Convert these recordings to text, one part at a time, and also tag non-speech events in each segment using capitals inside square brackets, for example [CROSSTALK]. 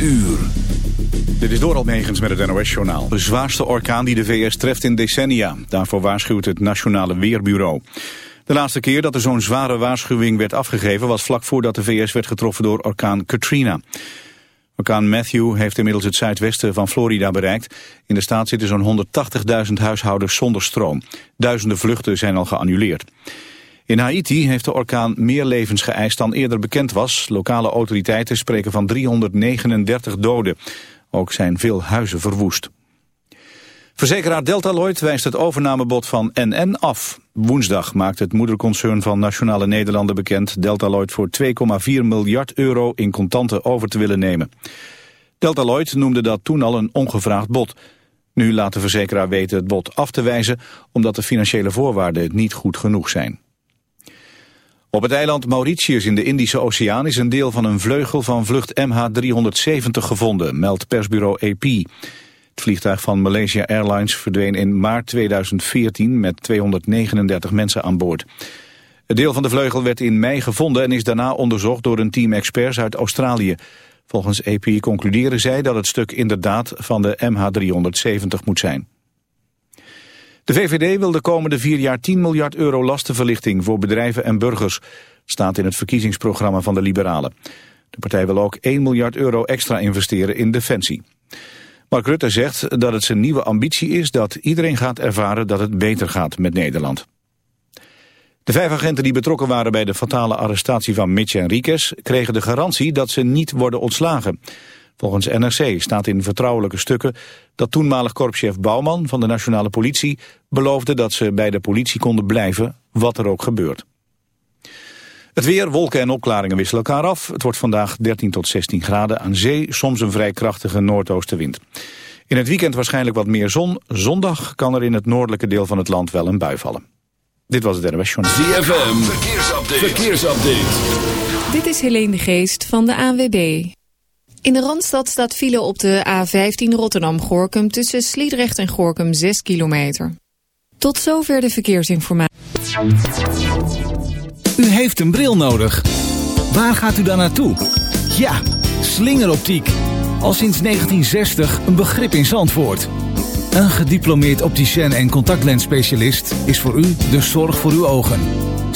uur. Dit is Doral Megens met het NOS-journaal. De zwaarste orkaan die de VS treft in decennia. Daarvoor waarschuwt het Nationale Weerbureau. De laatste keer dat er zo'n zware waarschuwing werd afgegeven... was vlak voordat de VS werd getroffen door orkaan Katrina. Orkaan Matthew heeft inmiddels het zuidwesten van Florida bereikt. In de staat zitten zo'n 180.000 huishoudens zonder stroom. Duizenden vluchten zijn al geannuleerd. In Haiti heeft de orkaan meer levens geëist dan eerder bekend was. Lokale autoriteiten spreken van 339 doden. Ook zijn veel huizen verwoest. Verzekeraar Deltaloid wijst het overnamebod van NN af. Woensdag maakt het moederconcern van Nationale Nederlanden bekend... Deltaloid voor 2,4 miljard euro in contanten over te willen nemen. Deltaloid noemde dat toen al een ongevraagd bod. Nu laat de verzekeraar weten het bod af te wijzen... omdat de financiële voorwaarden niet goed genoeg zijn. Op het eiland Mauritius in de Indische Oceaan is een deel van een vleugel van vlucht MH370 gevonden, meldt persbureau AP. Het vliegtuig van Malaysia Airlines verdween in maart 2014 met 239 mensen aan boord. Het deel van de vleugel werd in mei gevonden en is daarna onderzocht door een team experts uit Australië. Volgens AP concluderen zij dat het stuk inderdaad van de MH370 moet zijn. De VVD wil de komende vier jaar 10 miljard euro lastenverlichting voor bedrijven en burgers. staat in het verkiezingsprogramma van de Liberalen. De partij wil ook 1 miljard euro extra investeren in defensie. Mark Rutte zegt dat het zijn nieuwe ambitie is dat iedereen gaat ervaren dat het beter gaat met Nederland. De vijf agenten die betrokken waren bij de fatale arrestatie van Mitch Enriquez kregen de garantie dat ze niet worden ontslagen. Volgens NRC staat in vertrouwelijke stukken dat toenmalig korpschef Bouwman van de nationale politie beloofde dat ze bij de politie konden blijven, wat er ook gebeurt. Het weer, wolken en opklaringen wisselen elkaar af. Het wordt vandaag 13 tot 16 graden aan zee, soms een vrij krachtige noordoostenwind. In het weekend waarschijnlijk wat meer zon. Zondag kan er in het noordelijke deel van het land wel een bui vallen. Dit was het NWS Journal. ZFM, verkeersupdate. verkeersupdate. Dit is Helene de Geest van de ANWB. In de Randstad staat file op de A15 Rotterdam-Gorkum tussen Sliedrecht en Gorkum 6 kilometer. Tot zover de verkeersinformatie. U heeft een bril nodig. Waar gaat u dan naartoe? Ja, slingeroptiek. Al sinds 1960 een begrip in Zandvoort. Een gediplomeerd opticien en contactlensspecialist is voor u de zorg voor uw ogen.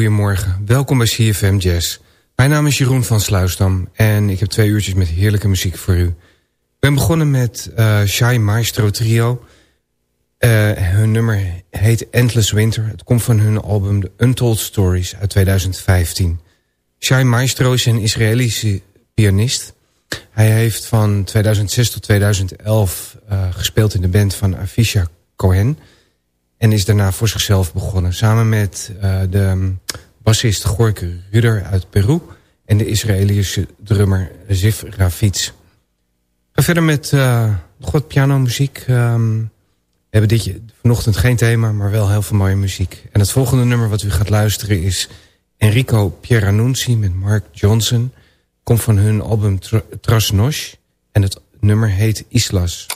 Goedemorgen. Welkom bij CFM Jazz. Mijn naam is Jeroen van Sluisdam en ik heb twee uurtjes met heerlijke muziek voor u. Ik ben begonnen met uh, Shai Maestro Trio. Uh, hun nummer heet Endless Winter. Het komt van hun album The Untold Stories uit 2015. Shai Maestro is een Israëlische pianist. Hij heeft van 2006 tot 2011 uh, gespeeld in de band van Avisha Cohen... En is daarna voor zichzelf begonnen. Samen met uh, de bassist Gorke Ruder uit Peru. En de Israëlische drummer Ziv Ravitz. Ga verder met uh, nog wat pianomuziek. Um, we hebben dit vanochtend geen thema, maar wel heel veel mooie muziek. En het volgende nummer wat u gaat luisteren is Enrico Pieranunzi met Mark Johnson. Komt van hun album Trasnosh. En het nummer heet Islas.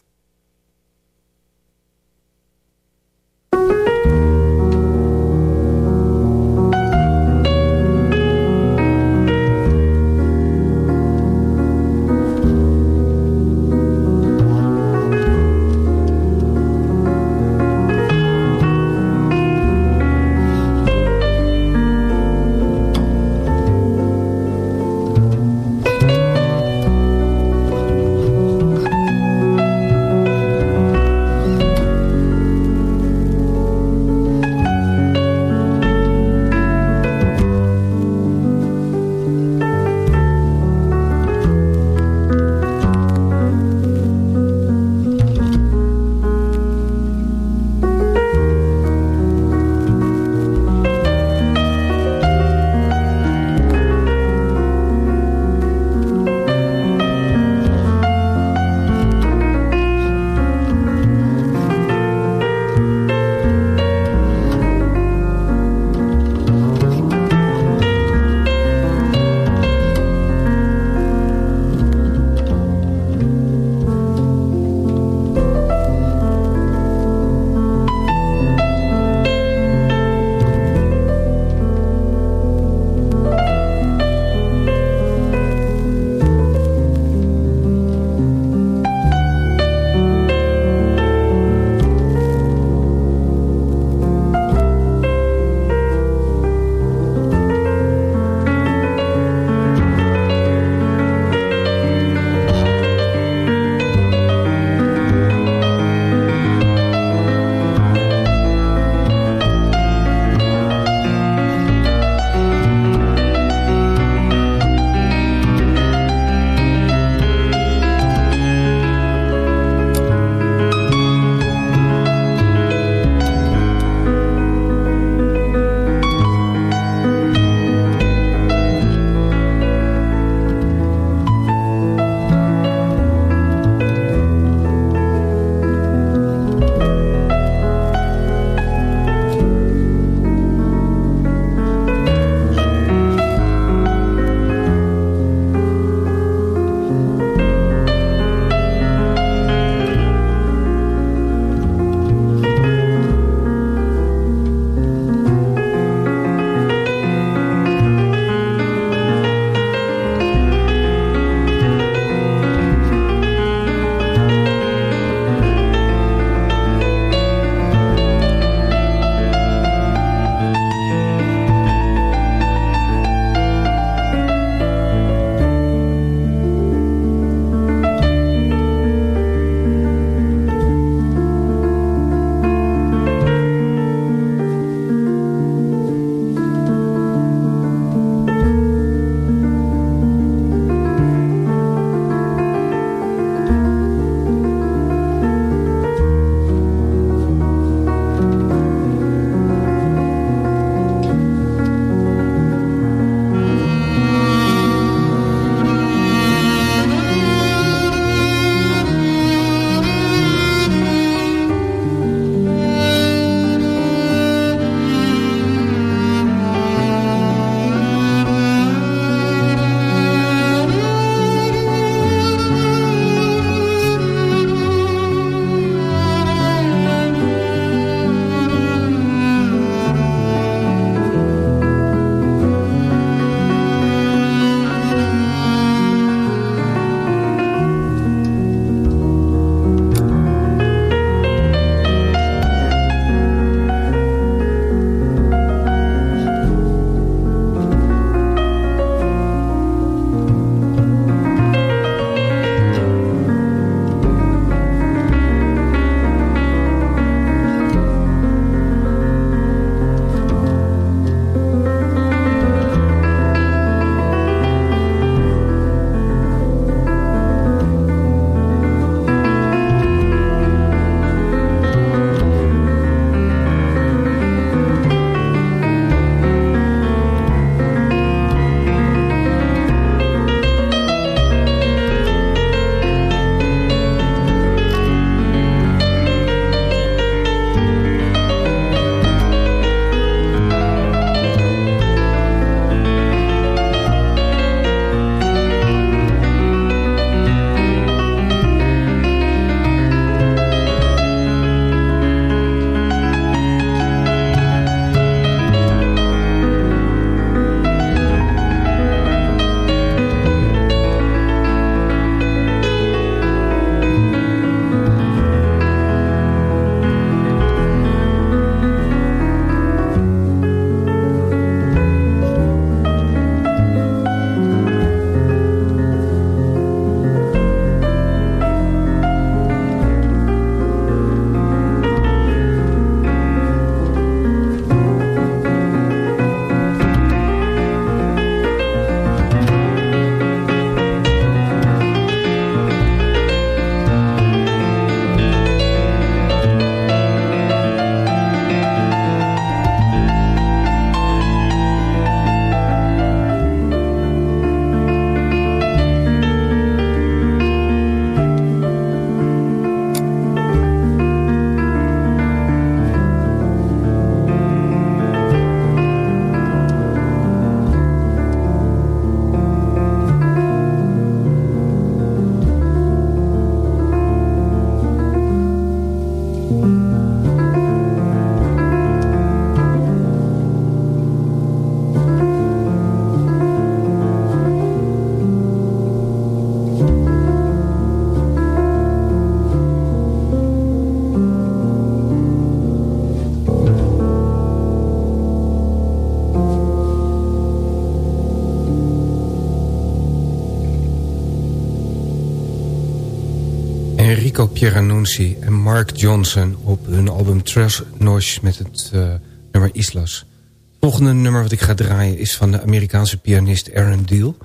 Pieranunzi en Mark Johnson op hun album Trash Noise met het uh, nummer Islas. Het volgende nummer wat ik ga draaien is van de Amerikaanse pianist Aaron Deal.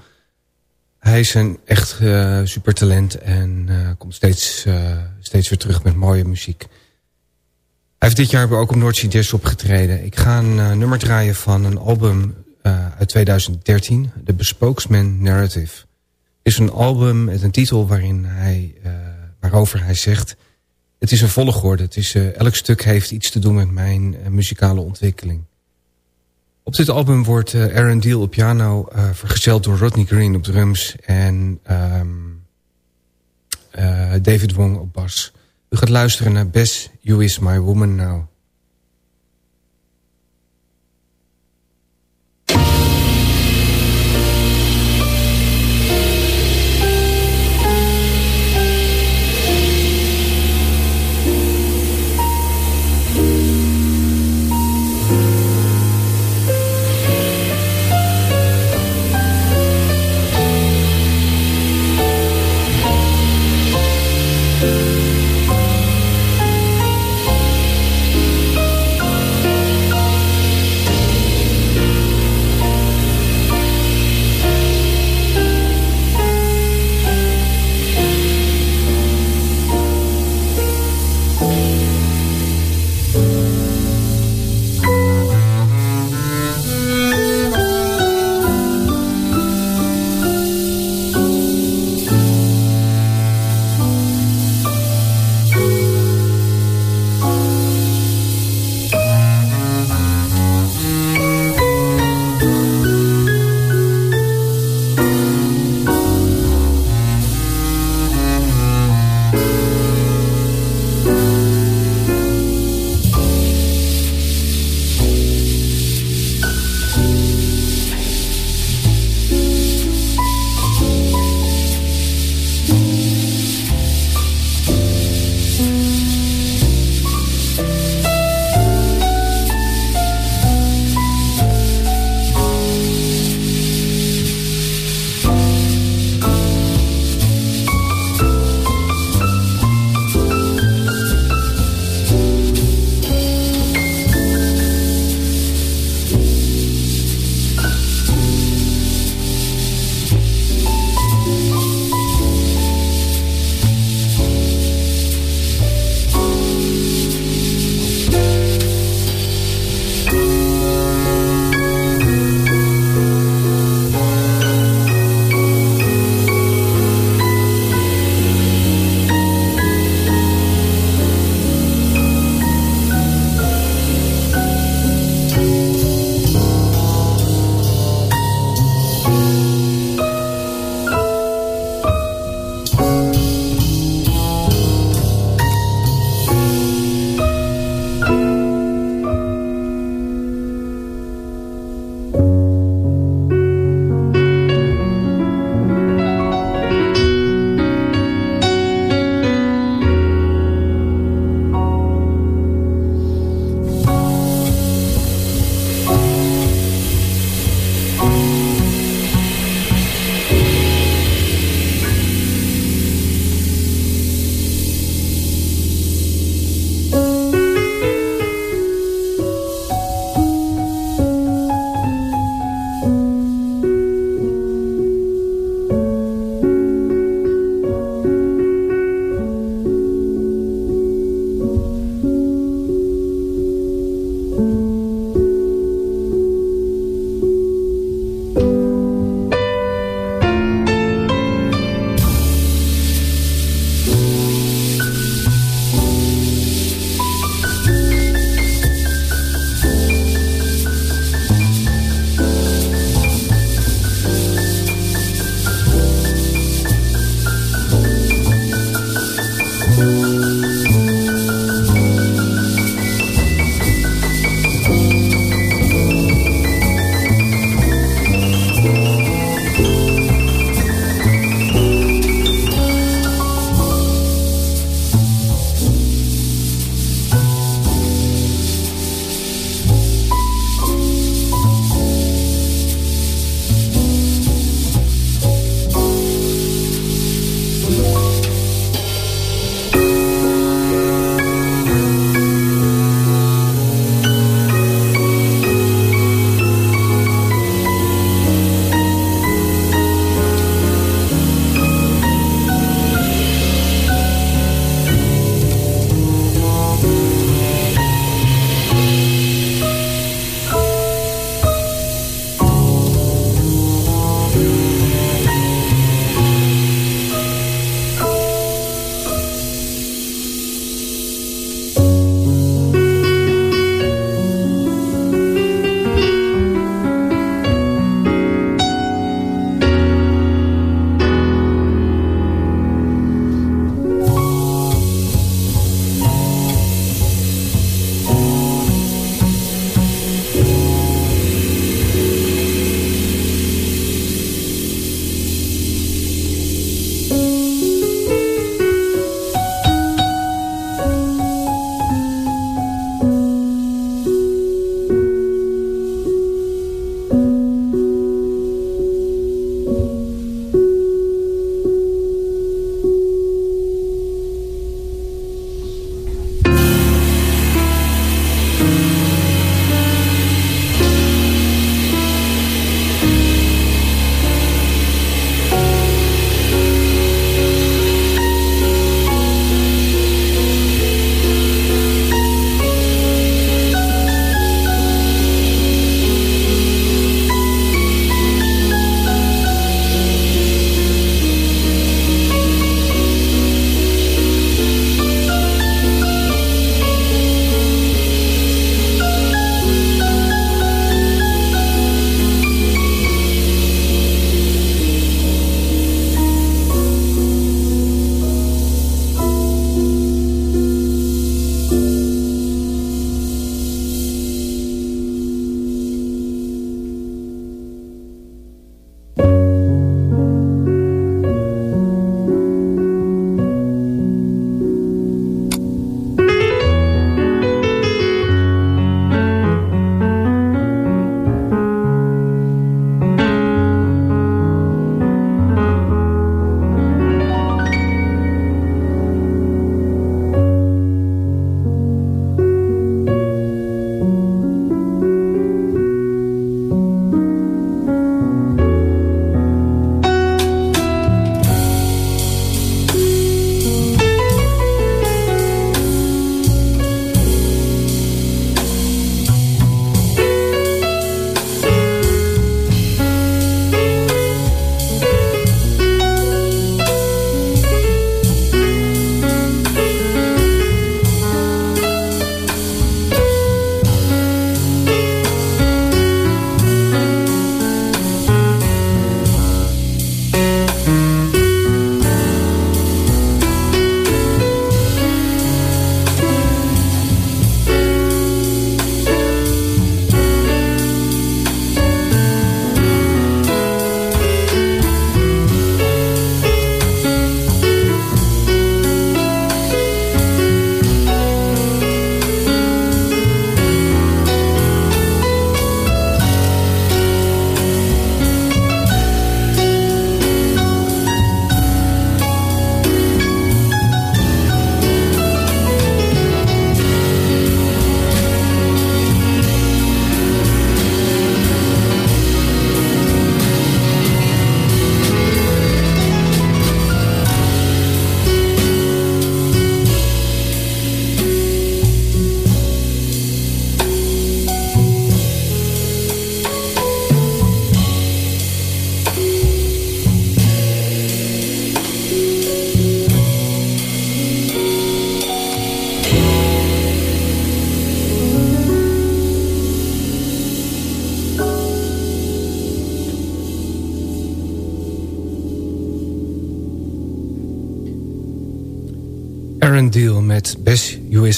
Hij is een echt uh, supertalent en uh, komt steeds, steeds weer terug met mooie muziek. Hij heeft dit jaar ook op Noordzee Jazz opgetreden. Ik ga een nummer draaien van een album uit 2013, The Bespokesman Narrative is een album met een titel waarin hij, waarover hij zegt... het is een volgorde, het is, uh, elk stuk heeft iets te doen met mijn uh, muzikale ontwikkeling. Op dit album wordt Aaron Deal op piano vergezeld door Rodney Green op drums... en um, David Wong op bas. U gaat luisteren naar Bess, You Is My Woman Now...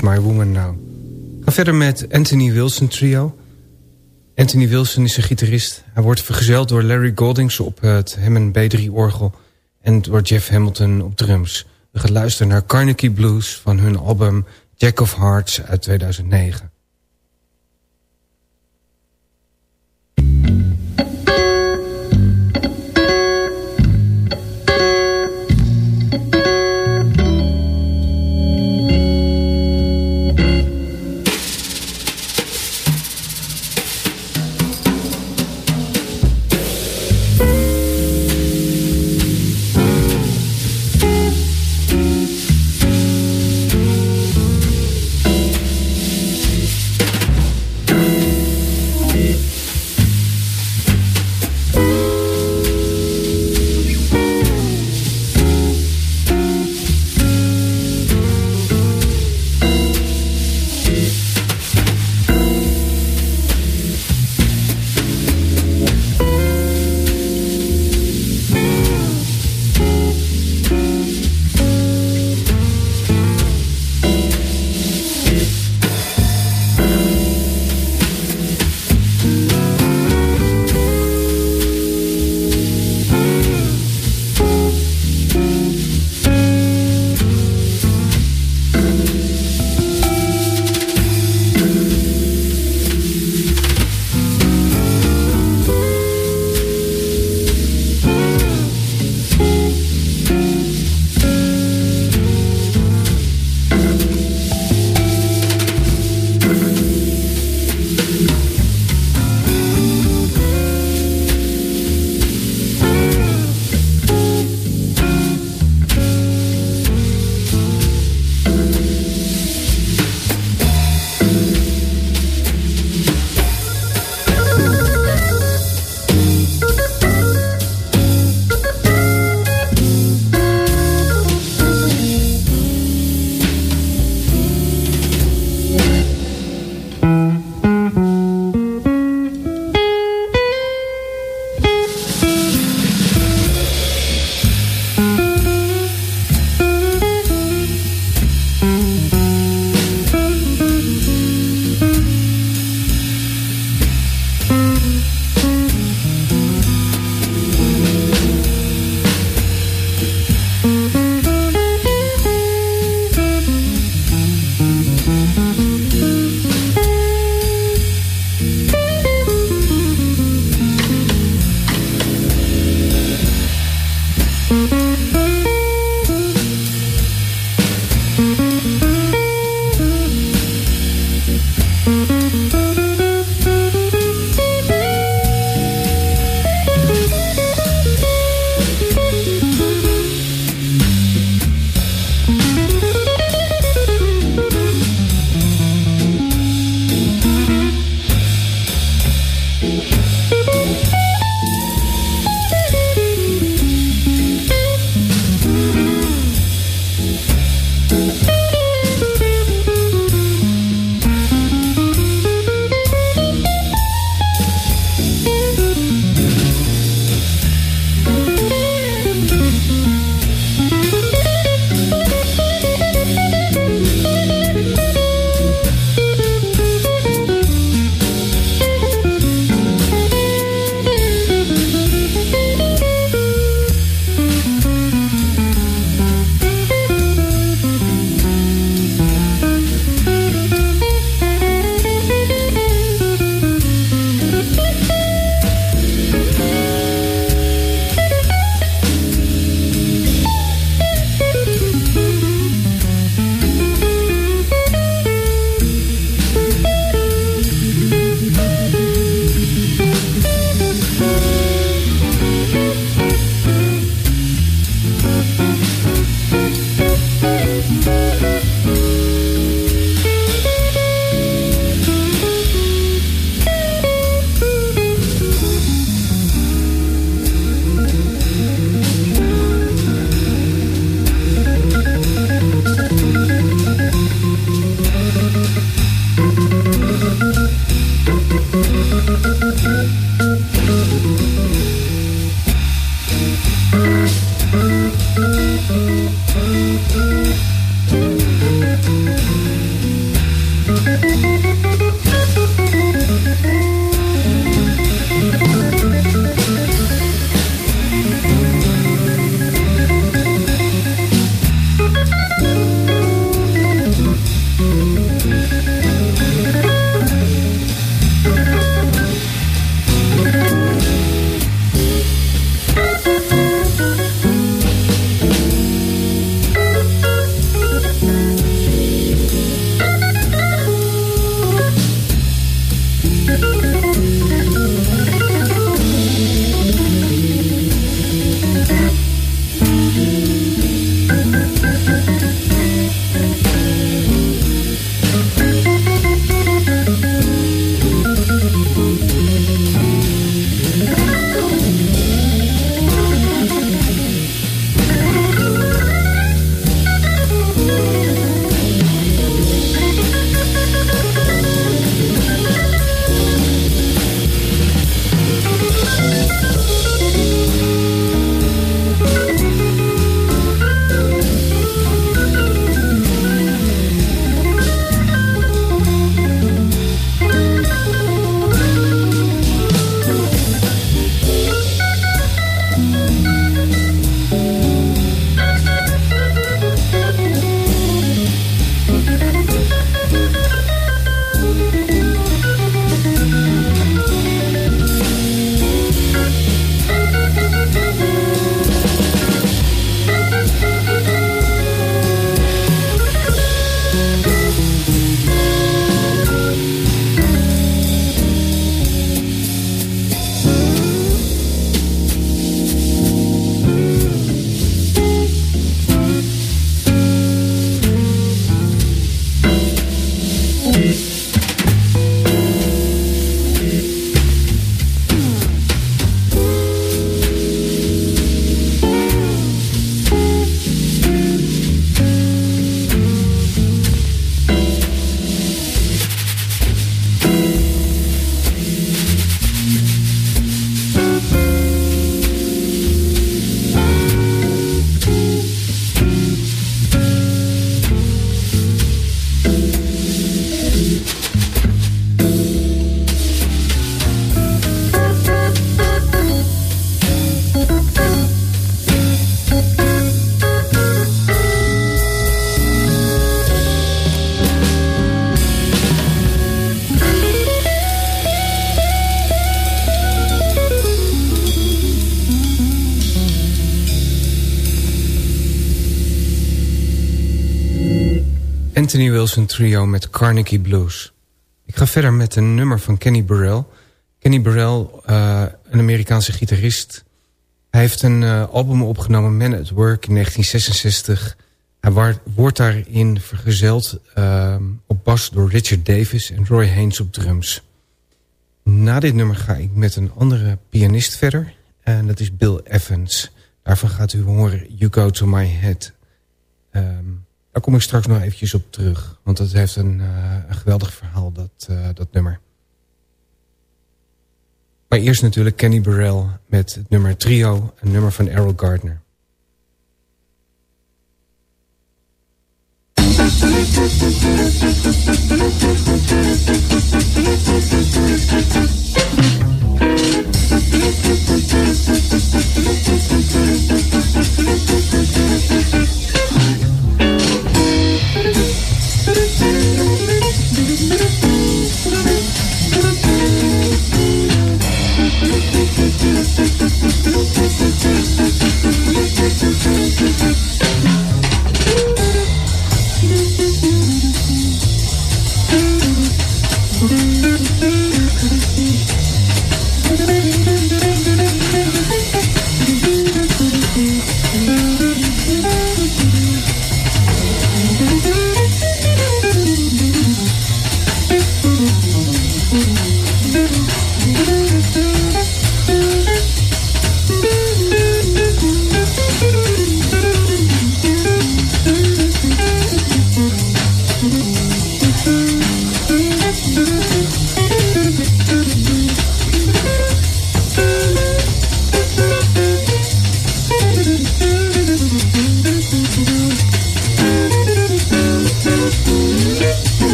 My Woman Now. We gaan verder met Anthony Wilson Trio. Anthony Wilson is een gitarist. Hij wordt vergezeld door Larry Goldings op het Hammond B3-orgel... en door Jeff Hamilton op drums. We gaan luisteren naar Carnegie Blues van hun album Jack of Hearts uit 2009. Wilson Trio met Carnegie Blues. Ik ga verder met een nummer van Kenny Burrell. Kenny Burrell, uh, een Amerikaanse gitarist. Hij heeft een uh, album opgenomen, Man at Work, in 1966. Hij wordt daarin vergezeld uh, op bas door Richard Davis en Roy Haynes op drums. Na dit nummer ga ik met een andere pianist verder. En dat is Bill Evans. Daarvan gaat u horen You Go To My Head. Um, daar kom ik straks nog eventjes op terug. Want dat heeft een, uh, een geweldig verhaal, dat, uh, dat nummer. Maar eerst natuurlijk Kenny Burrell met het nummer Trio. Een nummer van Errol Gardner. [LAUGHS]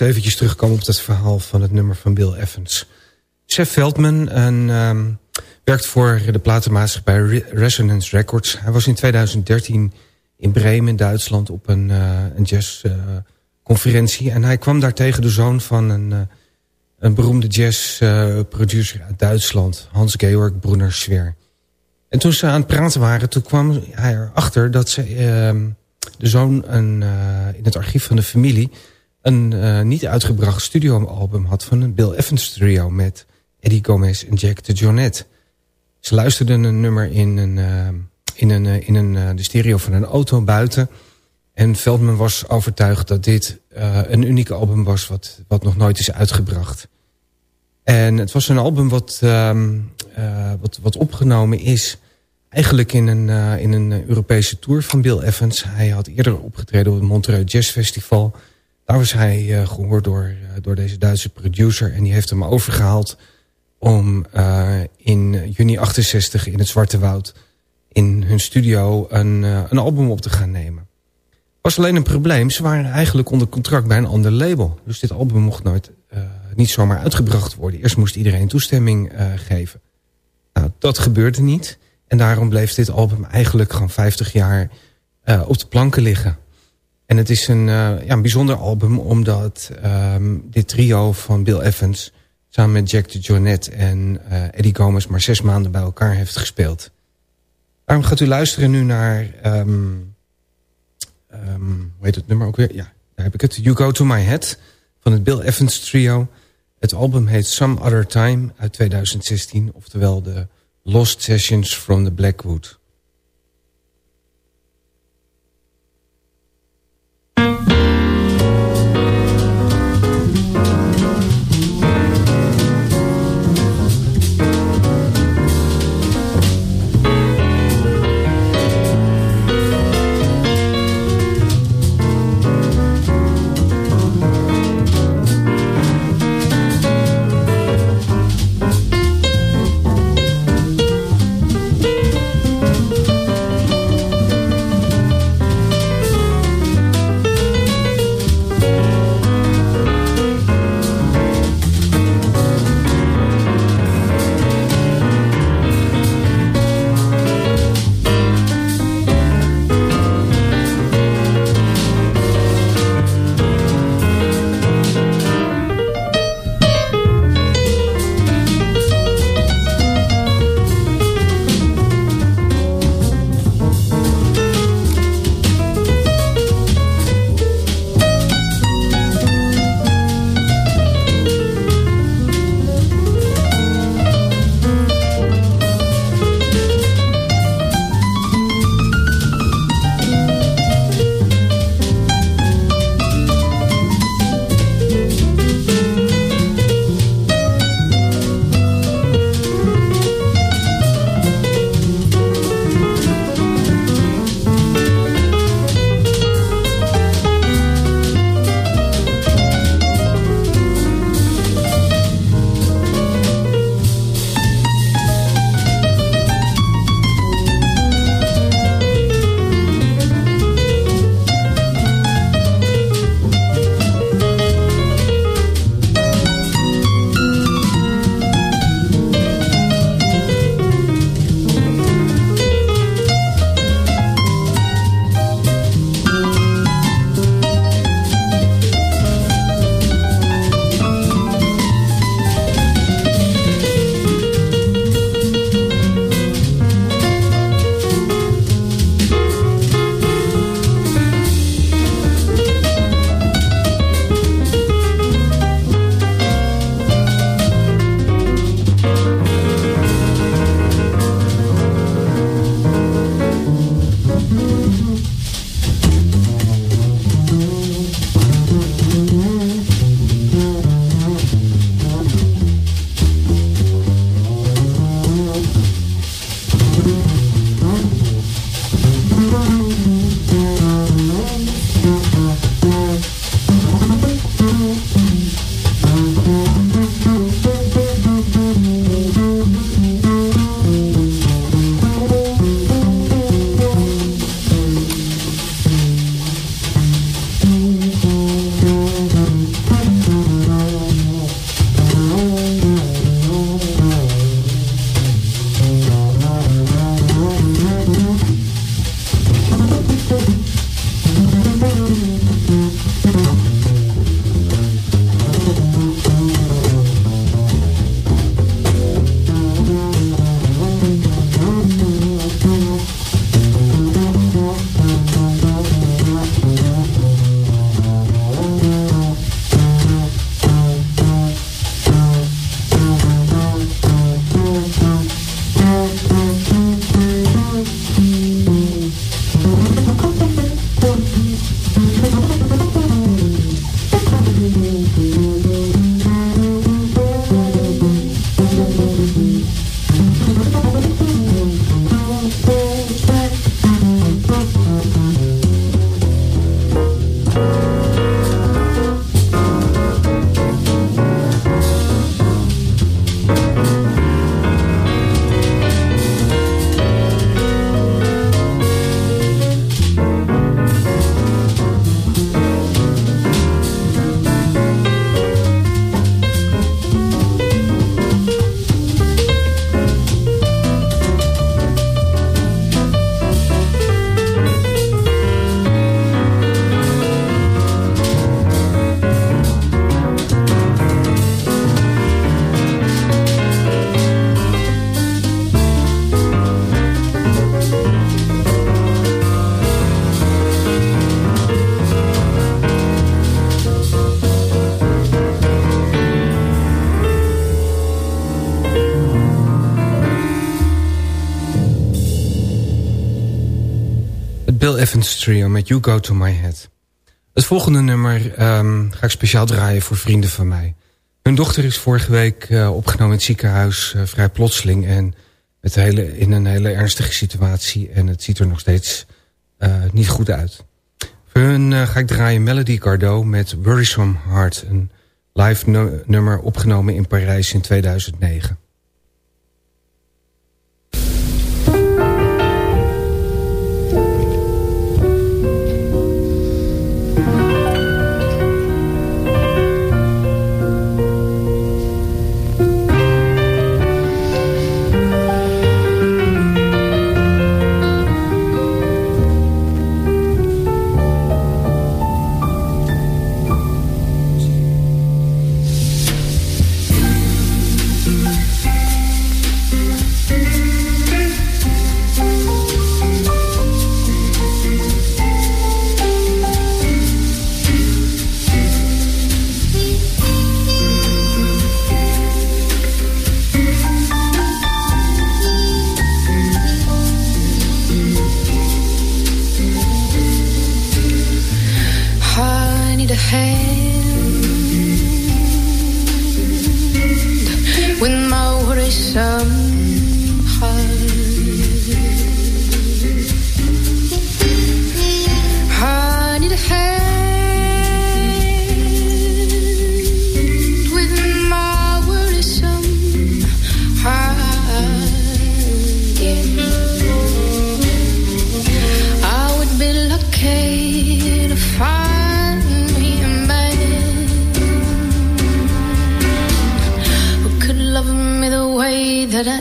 Eerst eventjes terugkomen op dat verhaal van het nummer van Bill Evans. Chef Veldman, een um, werkt voor de platenmaatschappij Resonance Records. Hij was in 2013 in Bremen, Duitsland, op een, uh, een jazzconferentie. en hij kwam daar tegen de zoon van een, uh, een beroemde jazzproducer uit Duitsland, Hans-Georg Brunner-Schwer. En toen ze aan het praten waren, toen kwam hij erachter dat ze, uh, de zoon een, in het archief van de familie een niet uitgebracht studioalbum had van een Bill Evans trio met Eddie Gomez en Jack de Jonette. Ze luisterden een nummer in, een, uh, in, een, uh, in een, de stereo van een auto buiten. En Veldman was overtuigd dat dit een uniek album was wat, wat nog nooit is uitgebracht. En het was een album wat, um, wat, wat opgenomen is eigenlijk in een, in een Europese tour van Bill Evans. Hij had eerder opgetreden op het Montreux Jazz Festival. Daar was hij gehoord door, door deze Duitse producer. En die heeft hem overgehaald om uh, in juni 68 in het Zwarte Woud in hun studio een, een album op te gaan nemen. was alleen een probleem. Ze waren eigenlijk onder contract bij een ander label. Dus dit album mocht nooit niet zomaar uitgebracht worden. Eerst moest iedereen toestemming geven. Nou, dat gebeurde niet. En daarom bleef dit album eigenlijk gewoon 50 jaar op de planken liggen. En het is een, ja, een bijzonder album omdat um, dit trio van Bill Evans samen met Jack de Jonette en uh, Eddie Gomez... maar zes maanden bij elkaar heeft gespeeld. Daarom gaat u luisteren nu naar... Um, um, hoe heet het nummer ook weer? Ja, daar heb ik het. You Go To My Head van het Bill Evans Trio. Het album heet Some Other Time uit 2016. Oftewel de Lost Sessions from the Blackwood. Evans Trio met You Go To My Head. Het volgende nummer um, ga ik speciaal draaien voor vrienden van mij. Hun dochter is vorige week uh, opgenomen in het ziekenhuis, uh, vrij plotseling... en hele, in een hele ernstige situatie. En het ziet er nog steeds uh, niet goed uit. Voor hun ga ik draaien Melody Gardot met Worrisome Heart... een live nummer opgenomen in Parijs in 2009.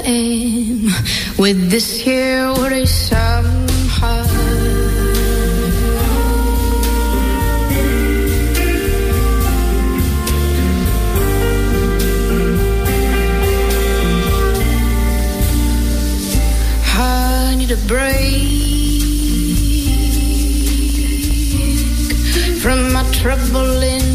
with this here worry somehow. to break from my troubling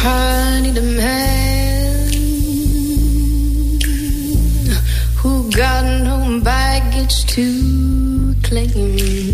I need a man who got no baggage to claim.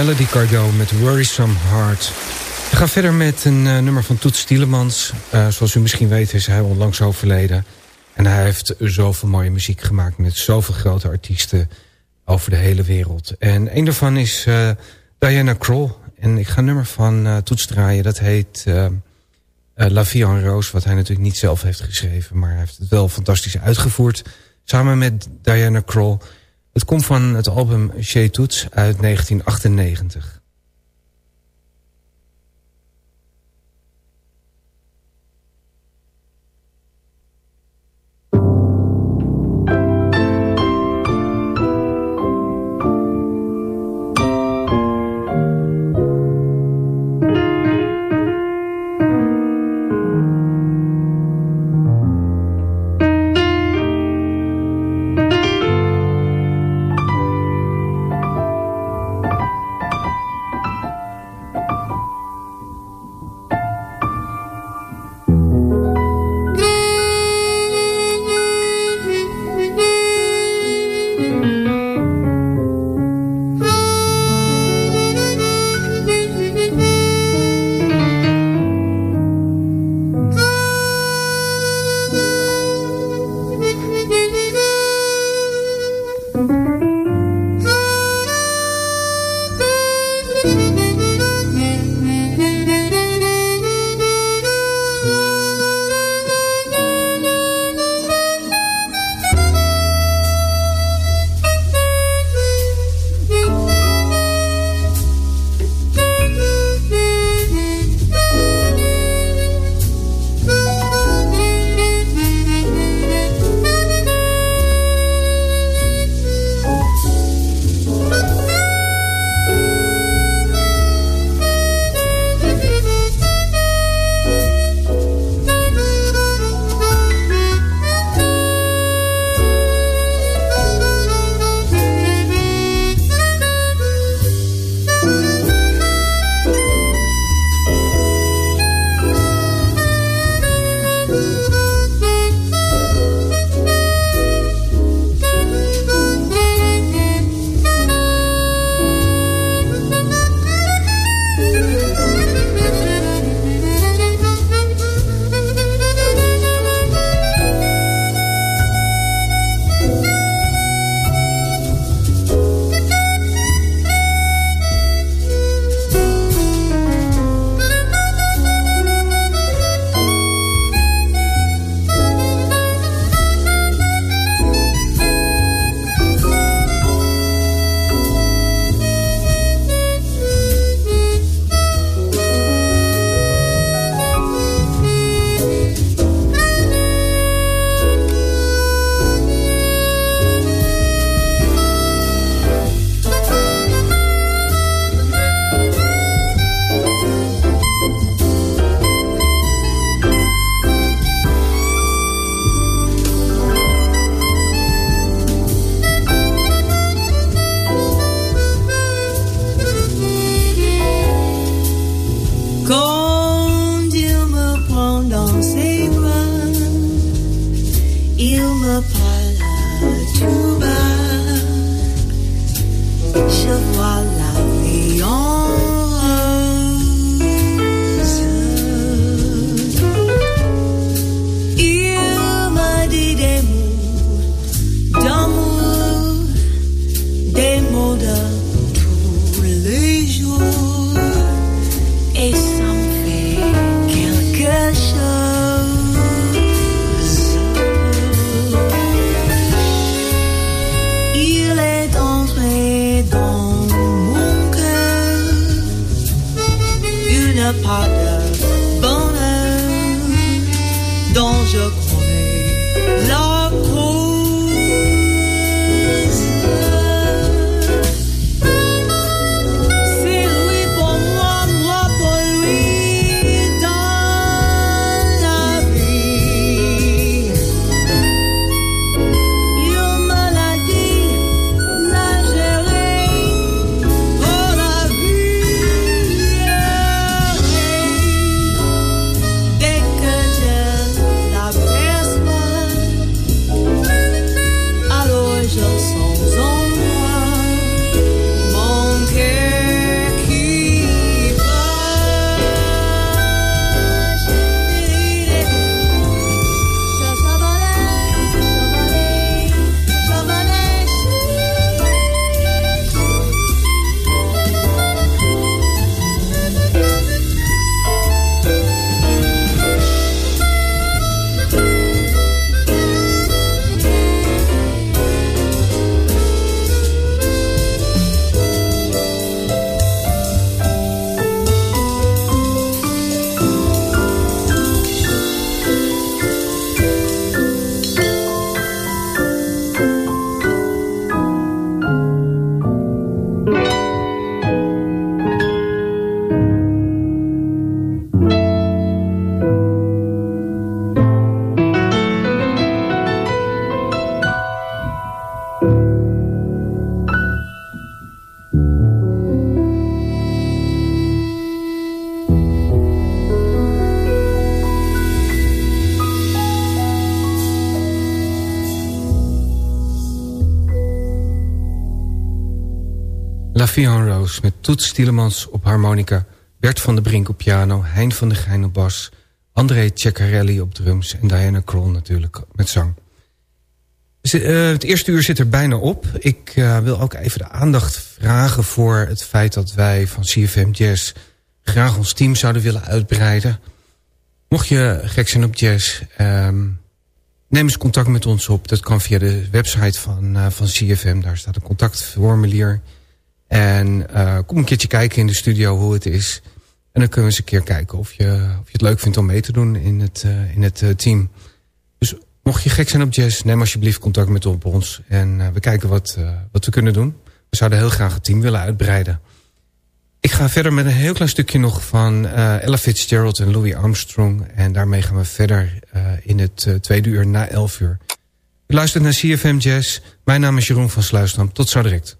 Melody Cardo met Worrisome Heart. ga verder met een uh, nummer van Toets Stielemans. Uh, zoals u misschien weet is hij onlangs overleden. En hij heeft zoveel mooie muziek gemaakt met zoveel grote artiesten over de hele wereld. En een daarvan is uh, Diana Kroll. En ik ga een nummer van Toets draaien. Dat heet La Vie en Rose. Wat hij natuurlijk niet zelf heeft geschreven. Maar hij heeft het wel fantastisch uitgevoerd. Samen met Diana Kroll. Het komt van het album Chez Toets uit 1998. pas de bonheur dont je croyais. La Vie en Rose met Toets Stielemans op harmonica... Bert van der Brink op piano, Hein van der Geijn op bas... André Ceccarelli op drums en Diana Krol natuurlijk met zang. Uh, het eerste uur zit er bijna op. Ik uh, wil ook even de aandacht vragen voor het feit dat wij van CFM Jazz... graag ons team zouden willen uitbreiden. Mocht je gek zijn op jazz, um, neem eens contact met ons op. Dat kan via de website van, uh, van CFM, daar staat een contactformulier... En uh, kom een keertje kijken in de studio hoe het is. En dan kunnen we eens een keer kijken of je, of je het leuk vindt om mee te doen in het, uh, in het uh, team. Dus mocht je gek zijn op jazz, neem alsjeblieft contact met ons. En we kijken wat, wat we kunnen doen. We zouden heel graag het team willen uitbreiden. Ik ga verder met een heel klein stukje nog van Ella Fitzgerald en Louis Armstrong. En daarmee gaan we verder in het tweede uur na elf uur. U luistert naar CFM Jazz. Mijn naam is Jeroen van Sluisdam. Tot zo direct.